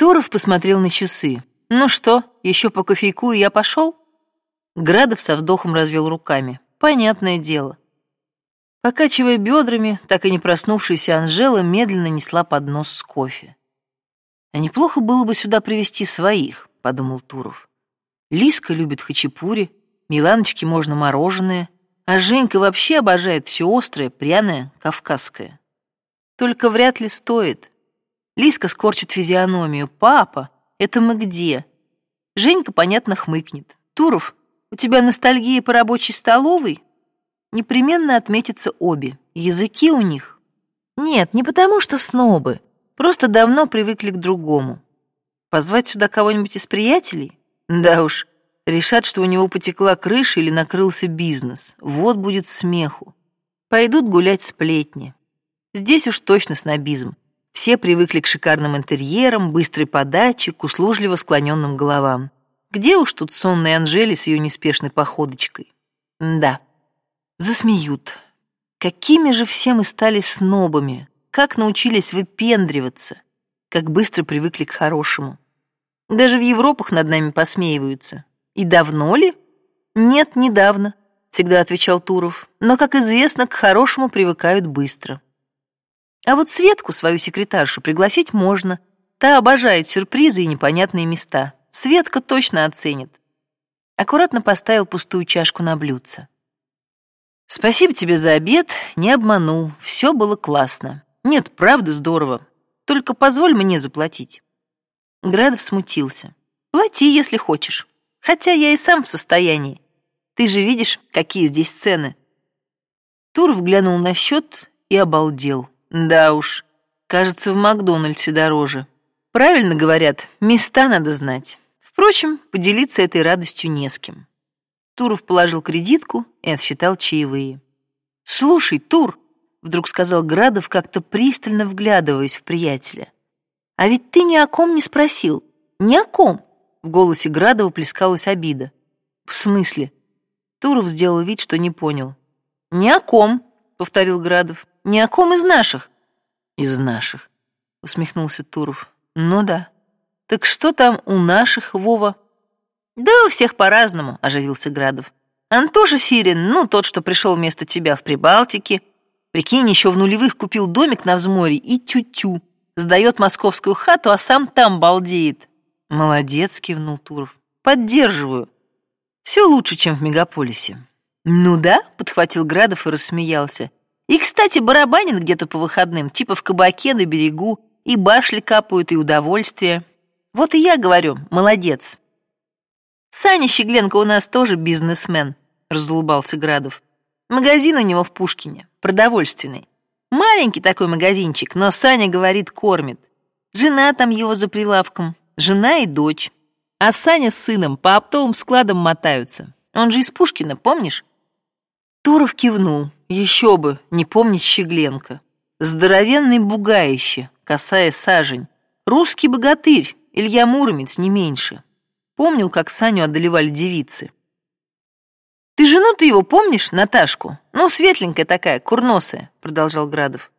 Туров посмотрел на часы. «Ну что, еще по кофейку, и я пошел?» Градов со вздохом развел руками. «Понятное дело». Покачивая бедрами, так и не проснувшаяся Анжела медленно несла поднос с кофе. «А неплохо было бы сюда привести своих», — подумал Туров. «Лиска любит хачапури, Миланочке можно мороженое, а Женька вообще обожает все острое, пряное, кавказское. Только вряд ли стоит. Лиска скорчит физиономию. «Папа, это мы где?» Женька, понятно, хмыкнет. «Туров, у тебя ностальгия по рабочей столовой?» Непременно отметятся обе. Языки у них. Нет, не потому что снобы. Просто давно привыкли к другому. Позвать сюда кого-нибудь из приятелей? Да уж, решат, что у него потекла крыша или накрылся бизнес. Вот будет смеху. Пойдут гулять сплетни. Здесь уж точно снобизм. Все привыкли к шикарным интерьерам, быстрой подаче, к услужливо склоненным головам. Где уж тут сонная Анжели с ее неспешной походочкой? Да, засмеют. Какими же все мы стали снобами, как научились выпендриваться, как быстро привыкли к хорошему. Даже в Европах над нами посмеиваются. И давно ли? Нет, недавно, всегда отвечал Туров. Но, как известно, к хорошему привыкают быстро. А вот Светку, свою секретаршу, пригласить можно. Та обожает сюрпризы и непонятные места. Светка точно оценит. Аккуратно поставил пустую чашку на блюдце. Спасибо тебе за обед, не обманул. Все было классно. Нет, правда здорово. Только позволь мне заплатить. Градов смутился. Плати, если хочешь. Хотя я и сам в состоянии. Ты же видишь, какие здесь цены. Туров глянул на счет и обалдел. Да уж, кажется, в Макдональдсе дороже. Правильно говорят, места надо знать. Впрочем, поделиться этой радостью не с кем. Туров положил кредитку и отсчитал чаевые. «Слушай, Тур», — вдруг сказал Градов, как-то пристально вглядываясь в приятеля, «а ведь ты ни о ком не спросил. Ни о ком». В голосе Градова плескалась обида. «В смысле?» Туров сделал вид, что не понял. «Ни о ком», — повторил Градов. Ни о ком из наших. Из наших, усмехнулся Туров. Ну да. Так что там у наших, Вова? Да у всех по-разному, оживился Градов. Антоша Сирин, ну, тот, что пришел вместо тебя в Прибалтике. Прикинь, еще в нулевых купил домик на взморье и тю-тю. Сдает московскую хату, а сам там балдеет. Молодец, кивнул Туров. Поддерживаю. Все лучше, чем в мегаполисе. Ну да, подхватил Градов и рассмеялся. И, кстати, барабанин где-то по выходным, типа в кабаке на берегу, и башли капают, и удовольствие. Вот и я говорю, молодец. Саня Щегленко у нас тоже бизнесмен, разулыбался Градов. Магазин у него в Пушкине, продовольственный. Маленький такой магазинчик, но Саня говорит, кормит. Жена там его за прилавком, жена и дочь. А Саня с сыном по оптовым складам мотаются. Он же из Пушкина, помнишь? Туров кивнул. Еще бы, не помнить Щегленко. Здоровенный бугаище, косая сажень. Русский богатырь, Илья Муромец, не меньше. Помнил, как Саню одолевали девицы. «Ты жену-то его помнишь, Наташку? Ну, светленькая такая, курносая», — продолжал Градов.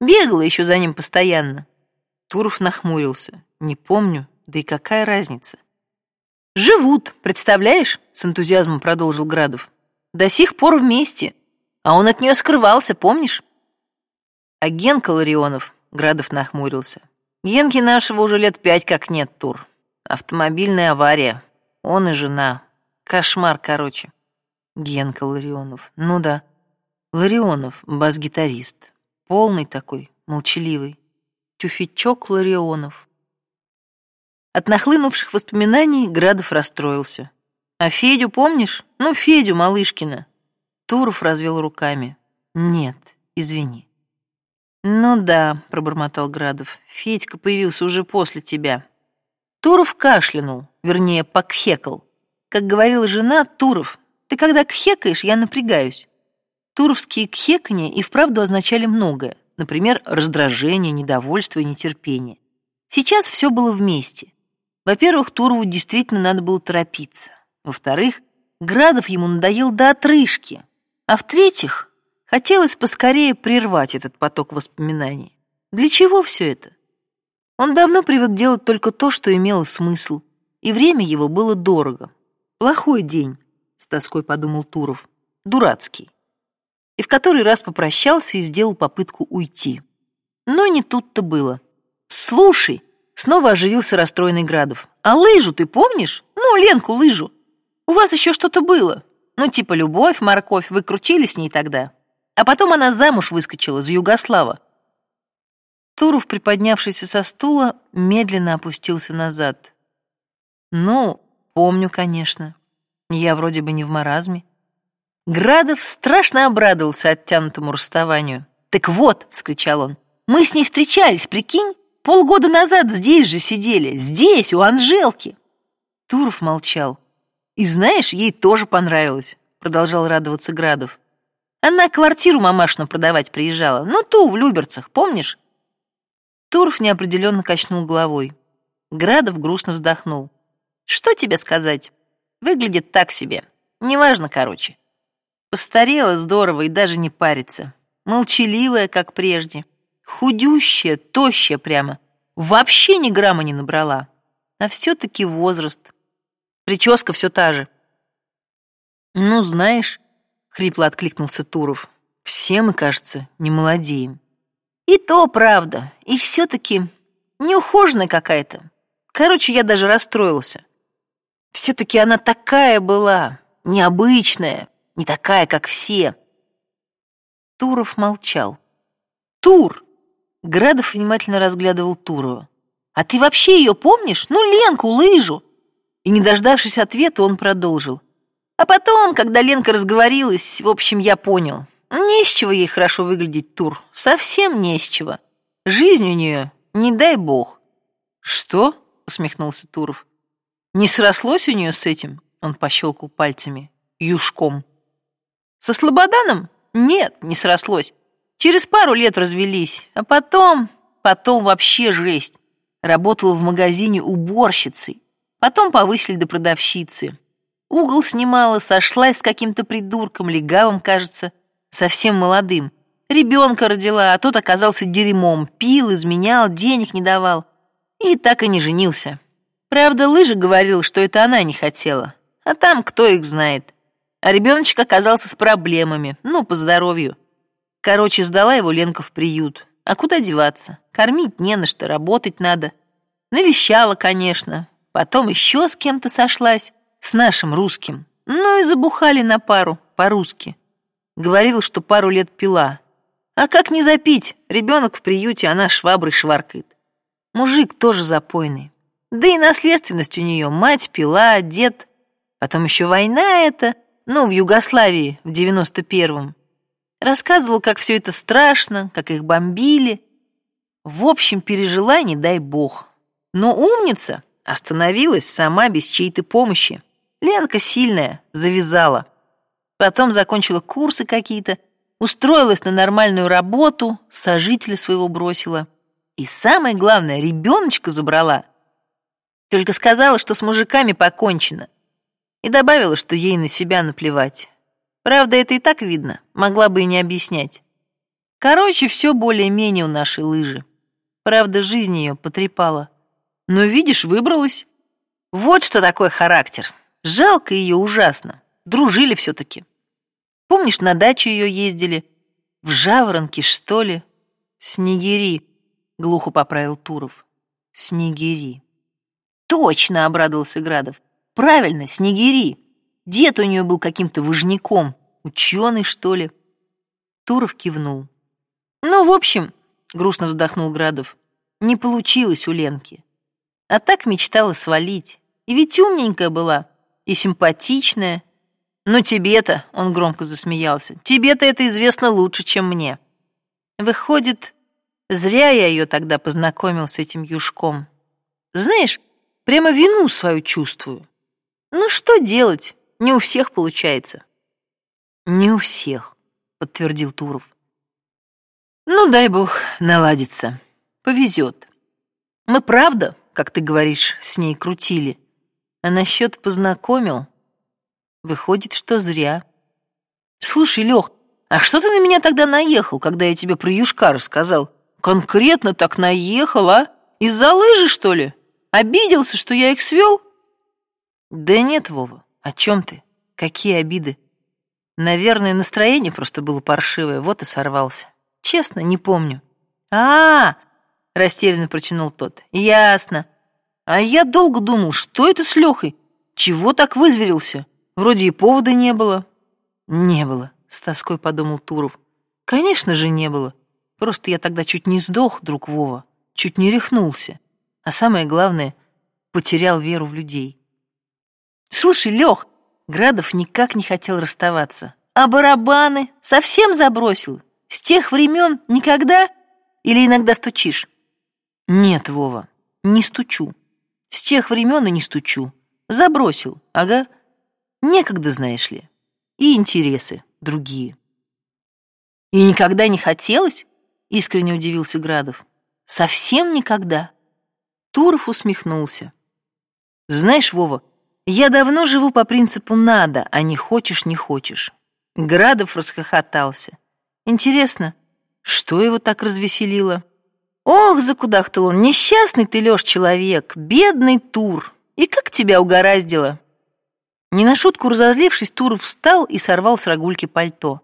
«Бегала еще за ним постоянно». Туров нахмурился. «Не помню, да и какая разница?» «Живут, представляешь?» — с энтузиазмом продолжил Градов. До сих пор вместе. А он от нее скрывался, помнишь? А Генка Ларионов, Градов нахмурился. Генки нашего уже лет пять как нет, Тур. Автомобильная авария. Он и жена. Кошмар, короче. Генка Ларионов. Ну да. Ларионов, бас-гитарист. Полный такой, молчаливый. Тюфячок Ларионов. От нахлынувших воспоминаний Градов расстроился. А Федю помнишь? Ну, Федю Малышкина. Туров развел руками. Нет, извини. Ну да, пробормотал Градов. Федька появился уже после тебя. Туров кашлянул, вернее, покхекал. Как говорила жена, Туров, ты когда кхекаешь, я напрягаюсь. Туровские кхекания и вправду означали многое. Например, раздражение, недовольство и нетерпение. Сейчас все было вместе. Во-первых, Турову действительно надо было торопиться. Во-вторых, Градов ему надоел до отрыжки. А в-третьих, хотелось поскорее прервать этот поток воспоминаний. Для чего все это? Он давно привык делать только то, что имело смысл, и время его было дорого. Плохой день, с тоской подумал Туров, дурацкий. И в который раз попрощался и сделал попытку уйти. Но не тут-то было. «Слушай!» — снова оживился расстроенный Градов. «А лыжу ты помнишь? Ну, Ленку лыжу. У вас еще что-то было. Ну, типа любовь, морковь, вы крутили с ней тогда. А потом она замуж выскочила за Югослава. Туров, приподнявшийся со стула, медленно опустился назад. «Ну, помню, конечно. Я вроде бы не в маразме». Градов страшно обрадовался оттянутому расставанию. «Так вот», — вскричал он, — «мы с ней встречались, прикинь? Полгода назад здесь же сидели, здесь, у Анжелки». Туров молчал. «И знаешь, ей тоже понравилось», — продолжал радоваться Градов. «Она квартиру мамашну продавать приезжала, ну ту, в Люберцах, помнишь?» Туров неопределенно качнул головой. Градов грустно вздохнул. «Что тебе сказать? Выглядит так себе. Неважно, короче. Постарела здорово и даже не парится. Молчаливая, как прежде. Худющая, тощая прямо. Вообще ни грамма не набрала. А все-таки возраст. Прическа все та же. «Ну, знаешь», — хрипло откликнулся Туров, «все мы, кажется, не молодеем». И то правда. И все-таки неухоженная какая-то. Короче, я даже расстроился. Все-таки она такая была, необычная, не такая, как все. Туров молчал. Тур! Градов внимательно разглядывал Турова. А ты вообще ее помнишь? Ну, Ленку, лыжу. И, не дождавшись ответа, он продолжил. А потом, когда Ленка разговорилась, в общем, я понял. Не с чего ей хорошо выглядеть, Тур. Совсем не с чего. Жизнь у нее, не дай бог. Что? усмехнулся Туров. Не срослось у нее с этим? Он пощелкал пальцами. Юшком. Со Слободаном? Нет, не срослось. Через пару лет развелись, а потом... Потом вообще жесть. Работала в магазине уборщицей. Потом повысили до продавщицы. Угол снимала, сошлась с каким-то придурком, легавым, кажется совсем молодым. Ребенка родила, а тот оказался дерьмом, пил, изменял, денег не давал. И так и не женился. Правда, Лыжа говорил, что это она не хотела. А там кто их знает. А ребеночек оказался с проблемами, ну, по здоровью. Короче, сдала его Ленка в приют. А куда деваться? Кормить не на что, работать надо. Навещала, конечно. Потом еще с кем-то сошлась, с нашим русским. Ну и забухали на пару, по-русски. Говорил, что пару лет пила. А как не запить? Ребенок в приюте, она шваброй шваркает. Мужик тоже запойный. Да и наследственность у нее. Мать пила, дед. Потом еще война эта. Ну, в Югославии, в девяносто первом. Рассказывал, как все это страшно, как их бомбили. В общем, пережила, не дай бог. Но умница остановилась сама без чьей-то помощи. Ленка сильная, завязала. Потом закончила курсы какие-то, устроилась на нормальную работу, сожителя своего бросила. И самое главное, ребеночка забрала. Только сказала, что с мужиками покончено. И добавила, что ей на себя наплевать. Правда, это и так видно, могла бы и не объяснять. Короче, все более-менее у нашей лыжи. Правда, жизнь ее потрепала. Но, видишь, выбралась. Вот что такое характер. Жалко ее ужасно. Дружили все-таки. Помнишь, на дачу ее ездили? В Жаворонки, что ли? Снегири, глухо поправил Туров. Снегири. Точно, обрадовался Градов. Правильно, Снегири. Дед у нее был каким-то выжняком, ученый, что ли. Туров кивнул. Ну, в общем, грустно вздохнул Градов, не получилось у Ленки. А так мечтала свалить. И ведь умненькая была, и симпатичная, «Ну тебе-то», — он громко засмеялся, «тебе-то это известно лучше, чем мне». Выходит, зря я ее тогда познакомил с этим юшком. Знаешь, прямо вину свою чувствую. Ну что делать, не у всех получается. Не у всех, подтвердил Туров. Ну, дай бог, наладится. Повезет. Мы правда, как ты говоришь, с ней крутили. А насчет познакомил, Выходит, что зря. Слушай, Лех, а что ты на меня тогда наехал, когда я тебе про Юшка рассказал? Конкретно так наехал, а? Из-за лыжи, что ли? Обиделся, что я их свел? Да нет, Вова, о чем ты? Какие обиды? Наверное, настроение просто было паршивое, вот и сорвался. Честно, не помню. А, -а, -а растерянно протянул тот. Ясно. А я долго думал, что это с Лехой? Чего так вызверился? Вроде и повода не было. Не было, с тоской подумал Туров. Конечно же, не было. Просто я тогда чуть не сдох, друг Вова, чуть не рехнулся. А самое главное, потерял веру в людей. Слушай, Лех, Градов никак не хотел расставаться. А барабаны совсем забросил? С тех времен никогда? Или иногда стучишь? Нет, Вова, не стучу. С тех времен и не стучу. Забросил, ага. Некогда, знаешь ли. И интересы другие. И никогда не хотелось? Искренне удивился Градов. Совсем никогда? Туров усмехнулся. Знаешь, Вова, я давно живу по принципу «надо», а не «хочешь, не хочешь». Градов расхохотался. Интересно, что его так развеселило? Ох, закудахтал он, несчастный ты, Лёш, человек, бедный Тур. И как тебя угораздило? Не на шутку разозлившись, Туров встал и сорвал с рогульки пальто.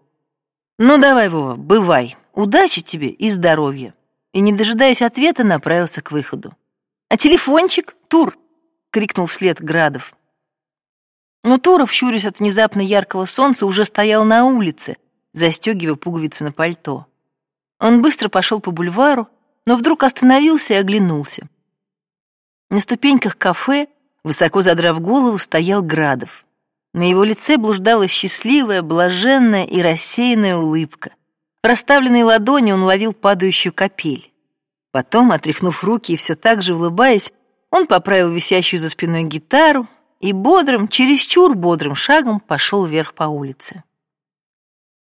Ну давай, Вова, бывай. Удачи тебе и здоровья. И, не дожидаясь ответа, направился к выходу. А телефончик, Тур, крикнул вслед Градов. Но Туров, щурясь от внезапно яркого солнца, уже стоял на улице, застегивая пуговицы на пальто. Он быстро пошел по бульвару, но вдруг остановился и оглянулся. На ступеньках кафе, высоко задрав голову, стоял Градов. На его лице блуждала счастливая, блаженная и рассеянная улыбка. В расставленной ладони он ловил падающую капель. Потом, отряхнув руки и все так же улыбаясь, он поправил висящую за спиной гитару, и бодрым, чересчур бодрым шагом пошел вверх по улице.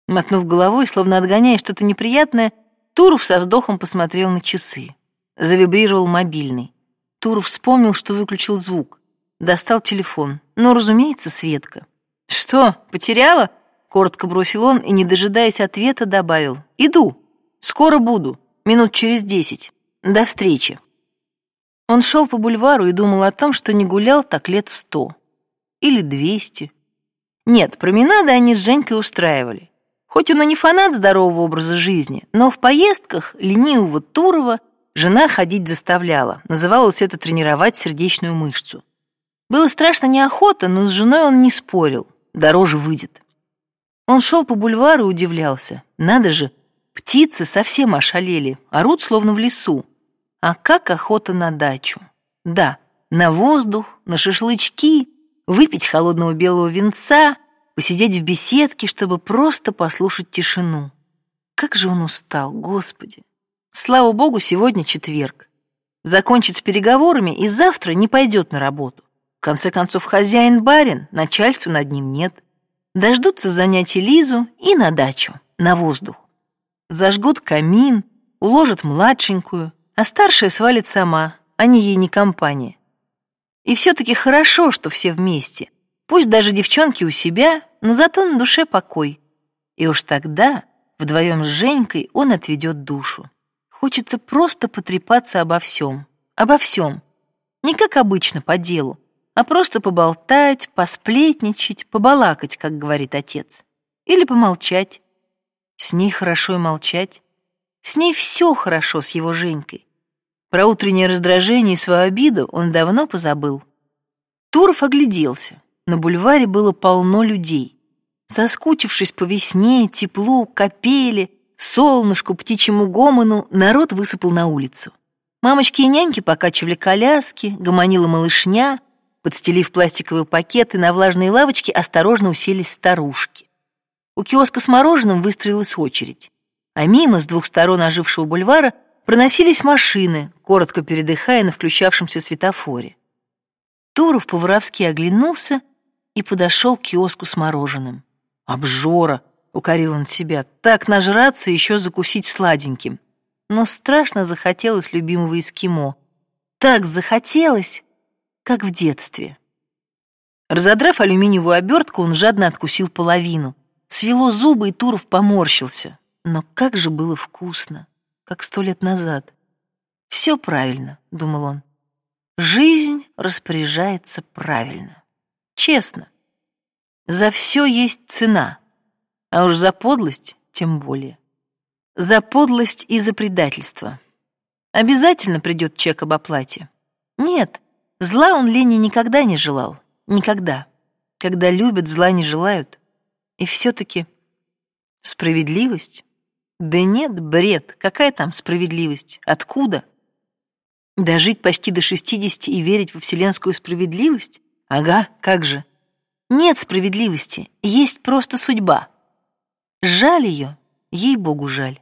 Мотнув головой, словно отгоняя что-то неприятное, Туров со вздохом посмотрел на часы. Завибрировал мобильный. Туров вспомнил, что выключил звук. Достал телефон. Ну, разумеется, Светка. «Что, потеряла?» Коротко бросил он и, не дожидаясь ответа, добавил. «Иду. Скоро буду. Минут через десять. До встречи». Он шел по бульвару и думал о том, что не гулял так лет сто. Или двести. Нет, променады они с Женькой устраивали. Хоть он и не фанат здорового образа жизни, но в поездках ленивого Турова жена ходить заставляла. Называлось это тренировать сердечную мышцу. Было страшно неохота, но с женой он не спорил. Дороже выйдет. Он шел по бульвару и удивлялся. Надо же, птицы совсем ошалели, орут словно в лесу. А как охота на дачу? Да, на воздух, на шашлычки, выпить холодного белого винца, посидеть в беседке, чтобы просто послушать тишину. Как же он устал, Господи! Слава Богу, сегодня четверг. Закончит с переговорами и завтра не пойдет на работу. В конце концов, хозяин барин, начальства над ним нет. Дождутся занятий Лизу и на дачу, на воздух. Зажгут камин, уложат младшенькую, а старшая свалит сама, а не ей не компания. И все-таки хорошо, что все вместе. Пусть даже девчонки у себя, но зато на душе покой. И уж тогда вдвоем с Женькой он отведет душу. Хочется просто потрепаться обо всем. Обо всем. Не как обычно, по делу, а просто поболтать, посплетничать, побалакать, как говорит отец. Или помолчать. С ней хорошо и молчать. С ней все хорошо с его Женькой. Про утреннее раздражение и свою обиду он давно позабыл. Туров огляделся. На бульваре было полно людей. Соскучившись по весне, теплу, капели, солнышку, птичьему гомону, народ высыпал на улицу. Мамочки и няньки покачивали коляски, гомонила малышня, подстелив пластиковые пакеты, на влажные лавочки осторожно уселись старушки. У киоска с мороженым выстроилась очередь, а мимо с двух сторон ожившего бульвара Проносились машины, коротко передыхая на включавшемся светофоре. Туров по-воровски оглянулся и подошел к киоску с мороженым. «Обжора!» — укорил он себя. «Так нажраться и еще закусить сладеньким». Но страшно захотелось любимого эскимо. Так захотелось, как в детстве. Разодрав алюминиевую обертку, он жадно откусил половину. Свело зубы, и Туров поморщился. Но как же было вкусно! как сто лет назад. Все правильно, думал он. Жизнь распоряжается правильно. Честно. За все есть цена, а уж за подлость тем более. За подлость и за предательство. Обязательно придет чек об оплате. Нет, зла он Лене никогда не желал. Никогда. Когда любят, зла не желают. И все-таки справедливость? Да нет, бред. Какая там справедливость? Откуда? Дожить почти до шестидесяти и верить во вселенскую справедливость? Ага, как же. Нет справедливости, есть просто судьба. Жаль ее, ей-богу жаль.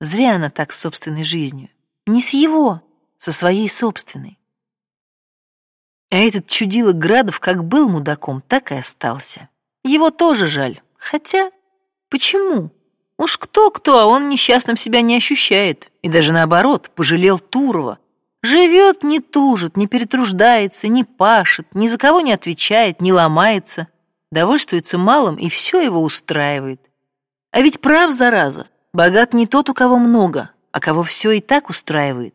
Зря она так с собственной жизнью. Не с его, со своей собственной. А этот чудило Градов как был мудаком, так и остался. Его тоже жаль. Хотя, почему? Уж кто-кто, а он несчастным себя не ощущает. И даже наоборот, пожалел Турова. Живет, не тужит, не перетруждается, не пашет, ни за кого не отвечает, не ломается. Довольствуется малым, и все его устраивает. А ведь прав, зараза, богат не тот, у кого много, а кого все и так устраивает.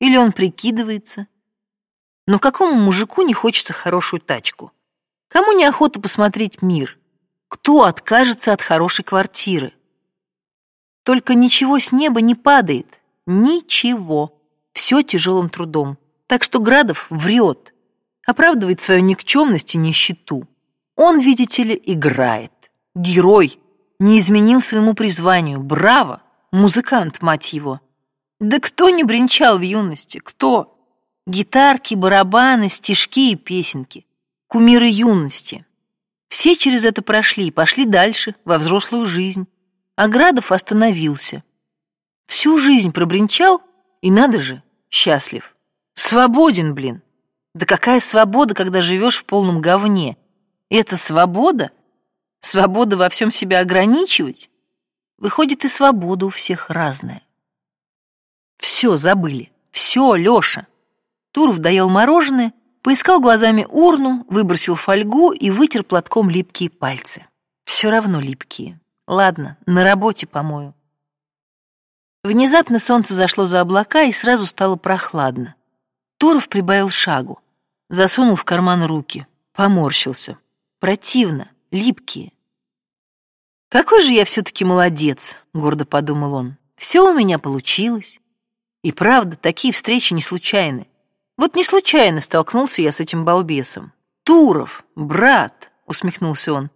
Или он прикидывается. Но какому мужику не хочется хорошую тачку? Кому неохота посмотреть мир? Кто откажется от хорошей квартиры? Только ничего с неба не падает. Ничего. Все тяжелым трудом. Так что Градов врет. Оправдывает свою никчемность и нищету. Он, видите ли, играет. Герой. Не изменил своему призванию. Браво! Музыкант, мать его. Да кто не бренчал в юности? Кто? Гитарки, барабаны, стишки и песенки. Кумиры юности. Все через это прошли, пошли дальше, во взрослую жизнь. А Градов остановился. Всю жизнь пробринчал, и надо же, счастлив. Свободен, блин. Да какая свобода, когда живешь в полном говне? Это свобода? Свобода во всем себя ограничивать? Выходит, и свобода у всех разная. Все забыли. Все, Леша. Туров доел мороженое, Поискал глазами урну, выбросил фольгу и вытер платком липкие пальцы. Все равно липкие. Ладно, на работе помою. Внезапно солнце зашло за облака и сразу стало прохладно. Туров прибавил шагу, засунул в карман руки, поморщился. Противно, липкие. «Какой же я все-таки молодец», — гордо подумал он. «Все у меня получилось. И правда, такие встречи не случайны. Вот не случайно столкнулся я с этим балбесом. Туров, брат, усмехнулся он.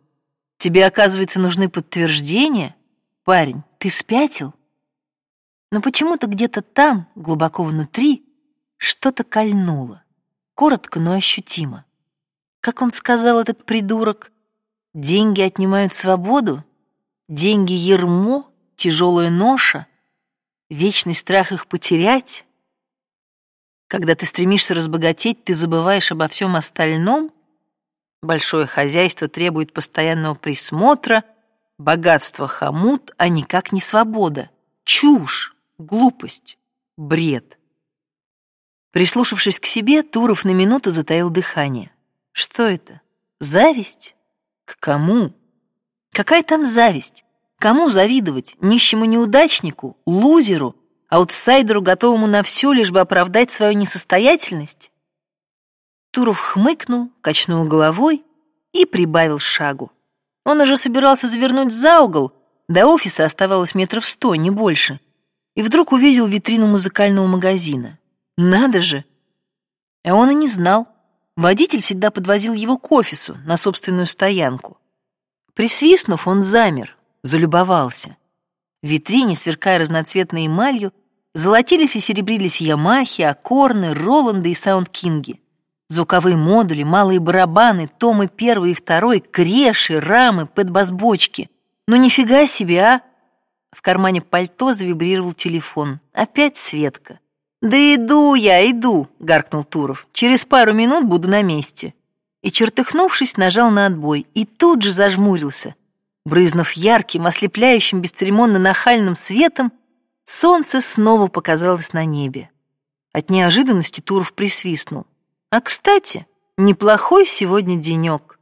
Тебе, оказывается, нужны подтверждения? Парень, ты спятил? Но почему-то где-то там, глубоко внутри, что-то кольнуло. Коротко, но ощутимо. Как он сказал, этот придурок, деньги отнимают свободу? Деньги — ермо, тяжелая ноша? Вечный страх их потерять? Когда ты стремишься разбогатеть, ты забываешь обо всем остальном. Большое хозяйство требует постоянного присмотра, богатство хомут, а никак не свобода. Чушь, глупость, бред. Прислушавшись к себе, Туров на минуту затаил дыхание. Что это? Зависть? К кому? Какая там зависть? Кому завидовать? Нищему неудачнику? Лузеру? аутсайдеру, готовому на все, лишь бы оправдать свою несостоятельность? Туров хмыкнул, качнул головой и прибавил шагу. Он уже собирался завернуть за угол, до офиса оставалось метров сто, не больше, и вдруг увидел витрину музыкального магазина. Надо же! А он и не знал. Водитель всегда подвозил его к офису, на собственную стоянку. Присвистнув, он замер, залюбовался. В витрине, сверкая разноцветной эмалью, золотились и серебрились Ямахи, Аккорны, Роланды и Саундкинги. Звуковые модули, малые барабаны, томы первый и второй, креши, рамы, пэдбас-бочки. Ну нифига себе, а! В кармане пальто завибрировал телефон. Опять Светка. «Да иду я, иду», — гаркнул Туров. «Через пару минут буду на месте». И, чертыхнувшись, нажал на отбой и тут же зажмурился. Брызнув ярким, ослепляющим, бесцеремонно нахальным светом, солнце снова показалось на небе. От неожиданности Туров присвистнул. А, кстати, неплохой сегодня денек.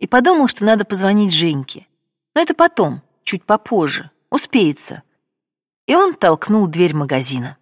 И подумал, что надо позвонить Женьке. Но это потом, чуть попозже, успеется. И он толкнул дверь магазина.